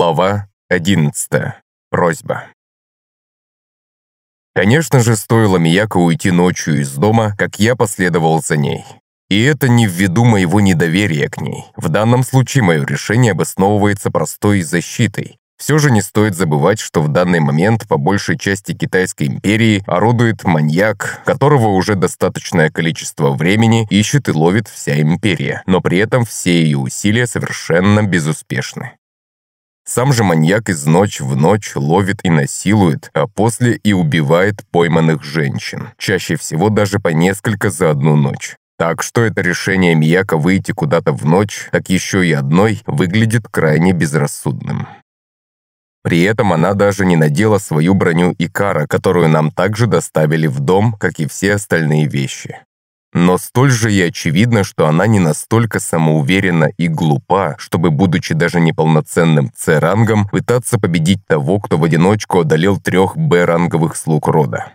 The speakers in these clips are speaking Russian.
Глава 11. Просьба. Конечно же, стоило Мияко уйти ночью из дома, как я последовал за ней. И это не ввиду моего недоверия к ней. В данном случае мое решение обосновывается простой защитой. Все же не стоит забывать, что в данный момент по большей части Китайской империи орудует маньяк, которого уже достаточное количество времени ищет и ловит вся империя, но при этом все ее усилия совершенно безуспешны. Сам же маньяк из ночь в ночь ловит и насилует, а после и убивает пойманных женщин. Чаще всего даже по несколько за одну ночь. Так что это решение Мияка выйти куда-то в ночь, так еще и одной, выглядит крайне безрассудным. При этом она даже не надела свою броню Икара, которую нам также доставили в дом, как и все остальные вещи. Но столь же и очевидно, что она не настолько самоуверена и глупа, чтобы, будучи даже неполноценным С-рангом, пытаться победить того, кто в одиночку одолел трех Б-ранговых слуг рода.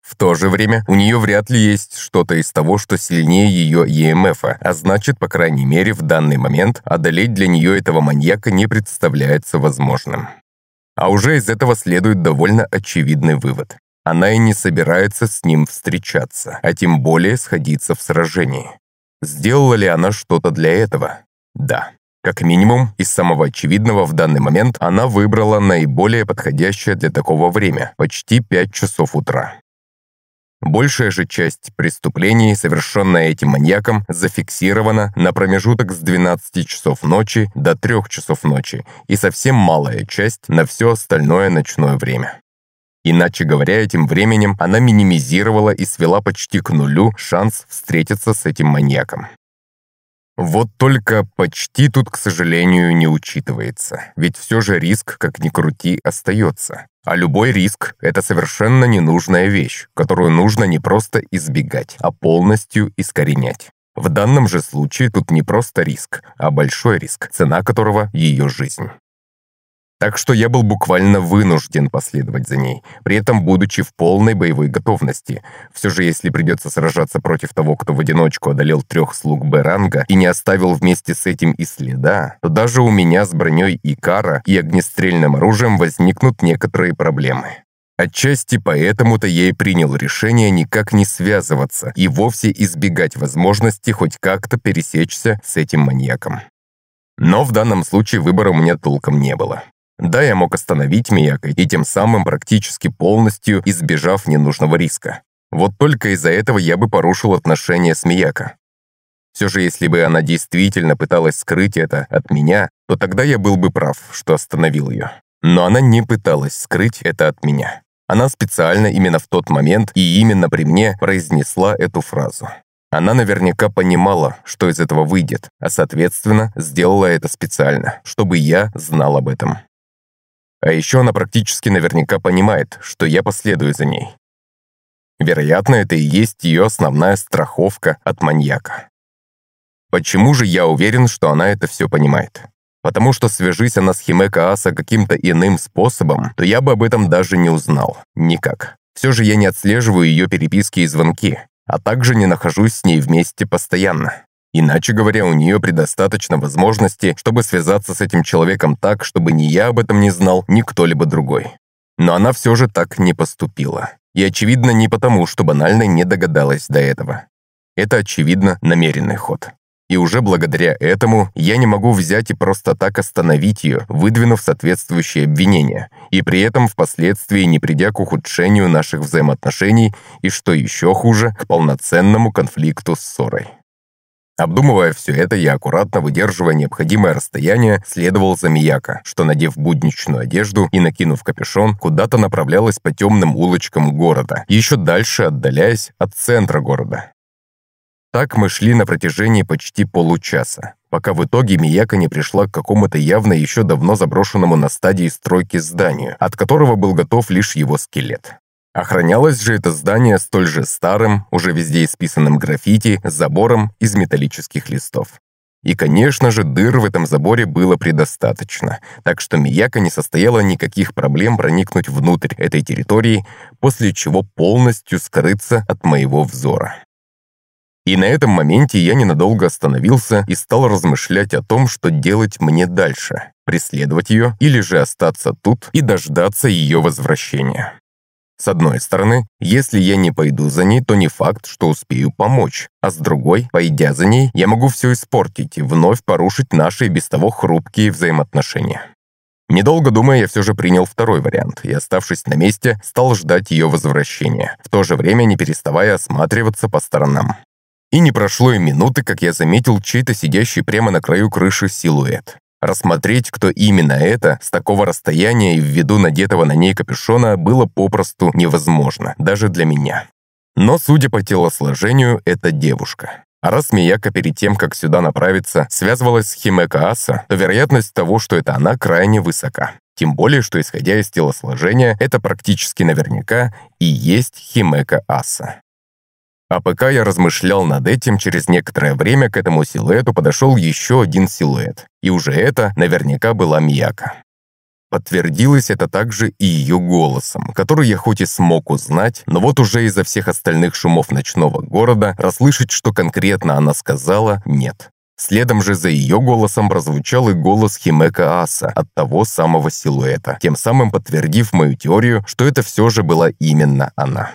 В то же время у нее вряд ли есть что-то из того, что сильнее ее ЕМФ, а значит, по крайней мере, в данный момент одолеть для нее этого маньяка не представляется возможным. А уже из этого следует довольно очевидный вывод. Она и не собирается с ним встречаться, а тем более сходиться в сражении. Сделала ли она что-то для этого? Да. Как минимум, из самого очевидного в данный момент она выбрала наиболее подходящее для такого время – почти 5 часов утра. Большая же часть преступлений, совершенная этим маньяком, зафиксирована на промежуток с 12 часов ночи до 3 часов ночи и совсем малая часть на все остальное ночное время. Иначе говоря, этим временем она минимизировала и свела почти к нулю шанс встретиться с этим маньяком. Вот только почти тут, к сожалению, не учитывается. Ведь все же риск, как ни крути, остается. А любой риск – это совершенно ненужная вещь, которую нужно не просто избегать, а полностью искоренять. В данном же случае тут не просто риск, а большой риск, цена которого – ее жизнь. Так что я был буквально вынужден последовать за ней, при этом будучи в полной боевой готовности. Все же, если придется сражаться против того, кто в одиночку одолел трех слуг Беранга и не оставил вместе с этим и следа, то даже у меня с броней Икара и огнестрельным оружием возникнут некоторые проблемы. Отчасти поэтому-то я и принял решение никак не связываться и вовсе избегать возможности хоть как-то пересечься с этим маньяком. Но в данном случае выбора у меня толком не было. Да, я мог остановить Мияка и тем самым практически полностью избежав ненужного риска. Вот только из-за этого я бы порушил отношения с Мияко. Все же, если бы она действительно пыталась скрыть это от меня, то тогда я был бы прав, что остановил ее. Но она не пыталась скрыть это от меня. Она специально именно в тот момент и именно при мне произнесла эту фразу. Она наверняка понимала, что из этого выйдет, а соответственно сделала это специально, чтобы я знал об этом. А еще она практически наверняка понимает, что я последую за ней. Вероятно, это и есть ее основная страховка от маньяка. Почему же я уверен, что она это все понимает? Потому что свяжись она с Химека Аса каким-то иным способом, то я бы об этом даже не узнал. Никак. Все же я не отслеживаю ее переписки и звонки, а также не нахожусь с ней вместе постоянно. Иначе говоря, у нее предостаточно возможностей, чтобы связаться с этим человеком так, чтобы ни я об этом не знал, ни кто-либо другой. Но она все же так не поступила. И очевидно не потому, что банально не догадалась до этого. Это, очевидно, намеренный ход. И уже благодаря этому я не могу взять и просто так остановить ее, выдвинув соответствующие обвинения, и при этом впоследствии не придя к ухудшению наших взаимоотношений и, что еще хуже, к полноценному конфликту с ссорой. Обдумывая все это, я аккуратно, выдерживая необходимое расстояние, следовал за Мияко, что, надев будничную одежду и накинув капюшон, куда-то направлялась по темным улочкам города, еще дальше отдаляясь от центра города. Так мы шли на протяжении почти получаса, пока в итоге Мияка не пришла к какому-то явно еще давно заброшенному на стадии стройки зданию, от которого был готов лишь его скелет. Охранялось же это здание столь же старым, уже везде исписанным граффити, забором из металлических листов. И, конечно же, дыр в этом заборе было предостаточно, так что Мияка не состояла никаких проблем проникнуть внутрь этой территории, после чего полностью скрыться от моего взора. И на этом моменте я ненадолго остановился и стал размышлять о том, что делать мне дальше. преследовать ее или же остаться тут и дождаться ее возвращения. С одной стороны, если я не пойду за ней, то не факт, что успею помочь, а с другой, пойдя за ней, я могу все испортить и вновь порушить наши и без того хрупкие взаимоотношения. Недолго думая, я все же принял второй вариант и, оставшись на месте, стал ждать ее возвращения, в то же время не переставая осматриваться по сторонам. И не прошло и минуты, как я заметил чей-то сидящий прямо на краю крыши силуэт. Рассмотреть, кто именно это, с такого расстояния и ввиду надетого на ней капюшона, было попросту невозможно, даже для меня. Но, судя по телосложению, это девушка. А раз Мияка перед тем, как сюда направиться, связывалась с Химека Аса, то вероятность того, что это она, крайне высока. Тем более, что исходя из телосложения, это практически наверняка и есть Химека Аса. А пока я размышлял над этим, через некоторое время к этому силуэту подошел еще один силуэт. И уже это наверняка была Мияка. Подтвердилось это также и ее голосом, который я хоть и смог узнать, но вот уже из-за всех остальных шумов ночного города расслышать, что конкретно она сказала, нет. Следом же за ее голосом прозвучал и голос Химека Аса от того самого силуэта, тем самым подтвердив мою теорию, что это все же была именно она.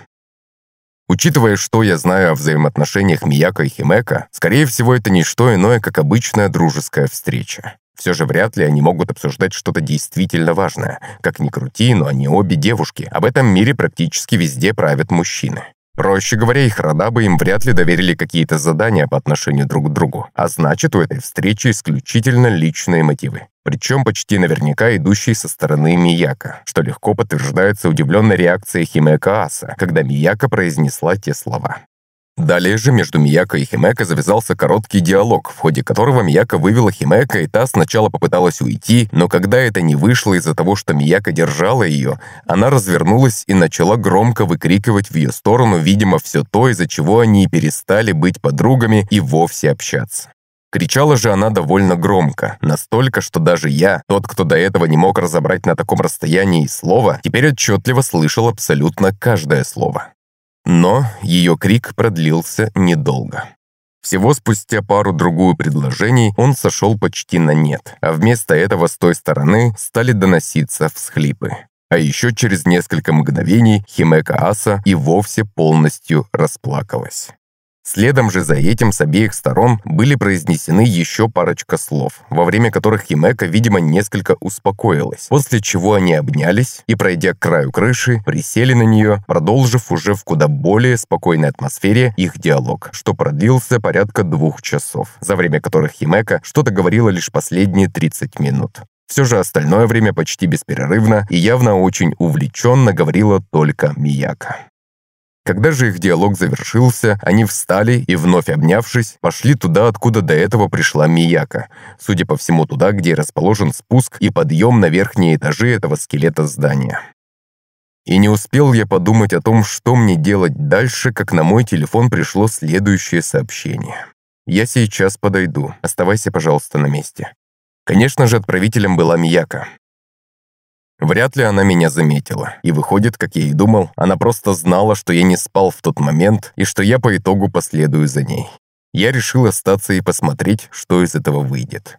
Учитывая, что я знаю о взаимоотношениях Мияко и Химека, скорее всего, это не что иное, как обычная дружеская встреча. Все же вряд ли они могут обсуждать что-то действительно важное. Как ни крути, но они обе девушки. Об этом мире практически везде правят мужчины. Проще говоря, их рода бы им вряд ли доверили какие-то задания по отношению друг к другу, а значит, у этой встречи исключительно личные мотивы. Причем почти наверняка идущие со стороны Мияка, что легко подтверждается удивленной реакцией Химека Аса, когда Мияка произнесла те слова. Далее же между Мияко и Химека завязался короткий диалог, в ходе которого Мияко вывела Химека, и та сначала попыталась уйти, но когда это не вышло из-за того, что Мияко держала ее, она развернулась и начала громко выкрикивать в ее сторону, видимо, все то, из-за чего они перестали быть подругами и вовсе общаться. Кричала же она довольно громко, настолько, что даже я, тот, кто до этого не мог разобрать на таком расстоянии слова, теперь отчетливо слышал абсолютно каждое слово. Но ее крик продлился недолго. Всего спустя пару-другую предложений он сошел почти на нет, а вместо этого с той стороны стали доноситься всхлипы. А еще через несколько мгновений Химека Аса и вовсе полностью расплакалась. Следом же за этим с обеих сторон были произнесены еще парочка слов, во время которых Химека, видимо, несколько успокоилась, после чего они обнялись и, пройдя к краю крыши, присели на нее, продолжив уже в куда более спокойной атмосфере их диалог, что продлился порядка двух часов, за время которых Химека что-то говорила лишь последние 30 минут. Все же остальное время почти бесперерывно и явно очень увлеченно говорила только Мияка. Когда же их диалог завершился, они встали и, вновь обнявшись, пошли туда, откуда до этого пришла Мияка. Судя по всему, туда, где расположен спуск и подъем на верхние этажи этого скелета здания. И не успел я подумать о том, что мне делать дальше, как на мой телефон пришло следующее сообщение. «Я сейчас подойду. Оставайся, пожалуйста, на месте». Конечно же, отправителем была Мияка. Вряд ли она меня заметила. И выходит, как я и думал, она просто знала, что я не спал в тот момент и что я по итогу последую за ней. Я решил остаться и посмотреть, что из этого выйдет.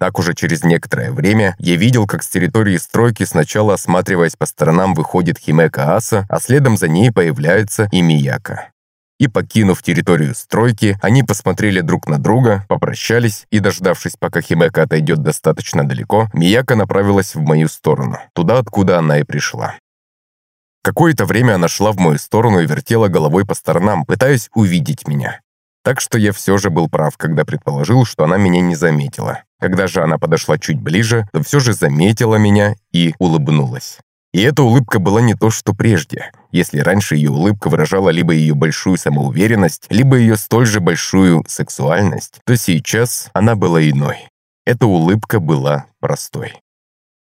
Так уже через некоторое время я видел, как с территории стройки сначала осматриваясь по сторонам выходит Химека Аса, а следом за ней появляется и Мияка и, покинув территорию стройки, они посмотрели друг на друга, попрощались и, дождавшись, пока Химека отойдет достаточно далеко, Мияка направилась в мою сторону, туда, откуда она и пришла. Какое-то время она шла в мою сторону и вертела головой по сторонам, пытаясь увидеть меня. Так что я все же был прав, когда предположил, что она меня не заметила. Когда же она подошла чуть ближе, то все же заметила меня и улыбнулась. И эта улыбка была не то, что прежде. Если раньше ее улыбка выражала либо ее большую самоуверенность, либо ее столь же большую сексуальность, то сейчас она была иной. Эта улыбка была простой.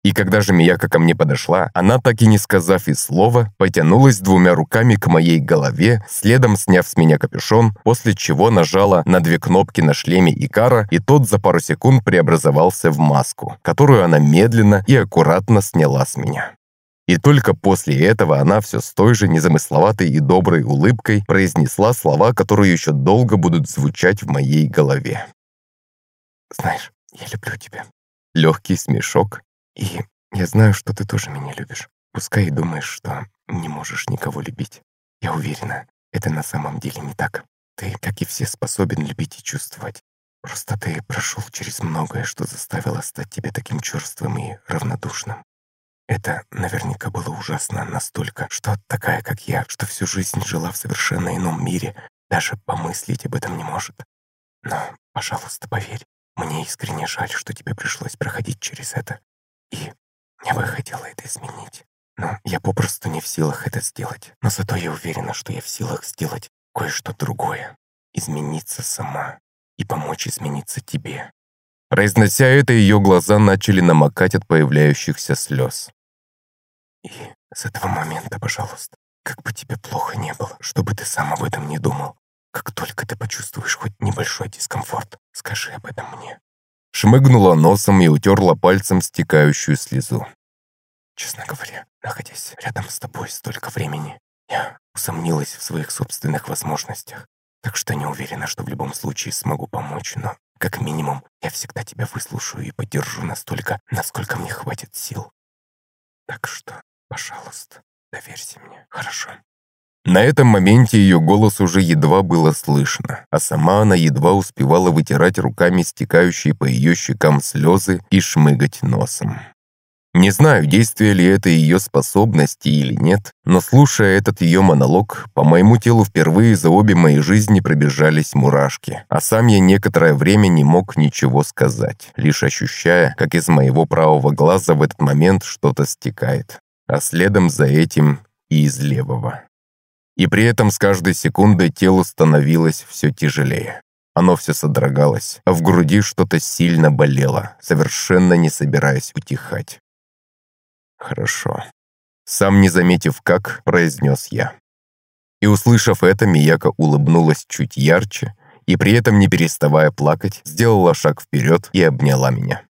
И когда же Мияка ко мне подошла, она, так и не сказав и слова, потянулась двумя руками к моей голове, следом сняв с меня капюшон, после чего нажала на две кнопки на шлеме Икара, и тот за пару секунд преобразовался в маску, которую она медленно и аккуратно сняла с меня. И только после этого она все с той же незамысловатой и доброй улыбкой произнесла слова, которые еще долго будут звучать в моей голове. «Знаешь, я люблю тебя». легкий смешок. И я знаю, что ты тоже меня любишь. Пускай и думаешь, что не можешь никого любить. Я уверена, это на самом деле не так. Ты, как и все, способен любить и чувствовать. Просто ты прошел через многое, что заставило стать тебе таким черствым и равнодушным. Это наверняка было ужасно настолько, что такая, как я, что всю жизнь жила в совершенно ином мире, даже помыслить об этом не может. Но, пожалуйста, поверь, мне искренне жаль, что тебе пришлось проходить через это. И я бы хотела это изменить. Но я попросту не в силах это сделать. Но зато я уверена, что я в силах сделать кое-что другое. Измениться сама и помочь измениться тебе. Произнося это, ее глаза начали намокать от появляющихся слез. И с этого момента, пожалуйста, как бы тебе плохо не было, чтобы ты сам об этом не думал. Как только ты почувствуешь хоть небольшой дискомфорт, скажи об этом мне. Шмыгнула носом и утерла пальцем стекающую слезу. Честно говоря, находясь рядом с тобой столько времени, я усомнилась в своих собственных возможностях. Так что не уверена, что в любом случае смогу помочь, но, как минимум, я всегда тебя выслушаю и поддержу настолько, насколько мне хватит сил. Так что, пожалуйста, доверься мне, хорошо?» На этом моменте ее голос уже едва было слышно, а сама она едва успевала вытирать руками стекающие по ее щекам слезы и шмыгать носом. Не знаю, действие ли это ее способности или нет, но слушая этот ее монолог, по моему телу впервые за обе мои жизни пробежались мурашки, а сам я некоторое время не мог ничего сказать, лишь ощущая, как из моего правого глаза в этот момент что-то стекает, а следом за этим и из левого. И при этом с каждой секундой телу становилось все тяжелее. Оно все содрогалось, а в груди что-то сильно болело, совершенно не собираясь утихать. «Хорошо». Сам не заметив как, произнес я. И услышав это, Мияка улыбнулась чуть ярче и при этом, не переставая плакать, сделала шаг вперед и обняла меня.